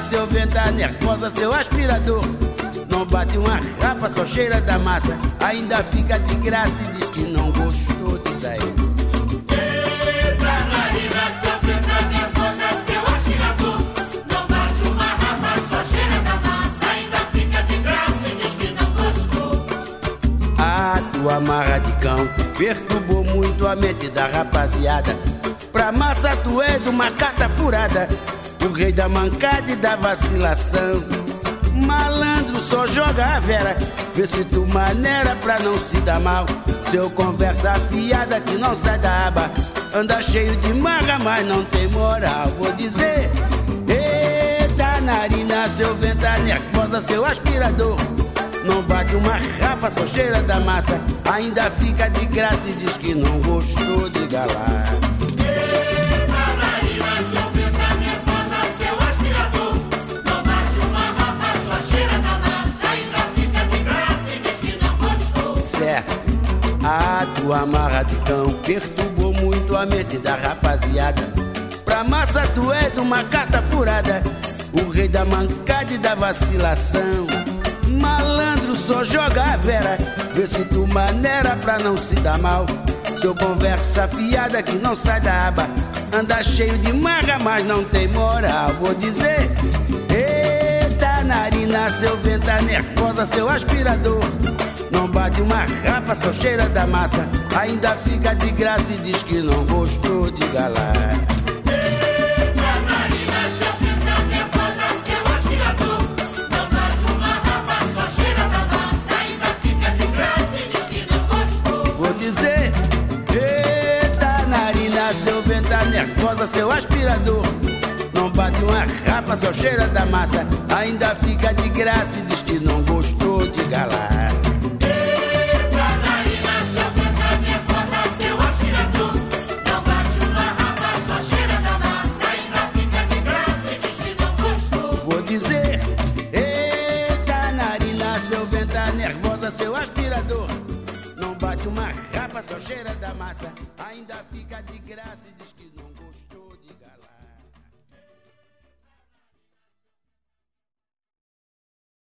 seu venta nervosa, seu aspirador. Não bate uma rapa, só cheira da massa. Ainda fica de graça e diz que não gostou, diz aí. Eita, narina, seu venta nervosa, seu aspirador. Não bate uma rapa, só cheira da massa. Ainda fica de graça e diz que não gostou. A tua marra de cão perturbou muito a mente da rapaziada. Pra massa tu és uma carta furada, o rei da mancada e da vacilação. Malandro só joga a vera, vê se tu maneira pra não se dar mal. Seu conversa afiada que não sai da aba, anda cheio de marra, mas não tem moral. Vou dizer, eita narina, seu venta nervosa, seu aspirador. Não bate uma rapa, só cheira da massa. Ainda fica de graça e diz que não gostou de galar. Gostou. certo. A tua marra de cão perturbou muito a mente da rapaziada. Pra massa tu és uma carta furada, o rei da mancada e da vacilação. Malandro só joga a vera, vê se tu maneira pra não se dar mal. Seu conversa fiada que não sai da aba, anda cheio de marra, mas não tem moral. Vou dizer, eita narina, seu venta nervosa, seu aspirador. Não bate uma rapa, só cheira da massa. Ainda fica de graça e diz que não gostou de galar. Narina, seu venta nervosa, seu aspirador. Não bate uma rapa, só cheira da massa. Ainda fica de graça e diz que não gostou. Vou dizer, seu venta nervosa, seu aspirador. Não bate uma rapa, só cheira da massa. Ainda fica de graça e diz que não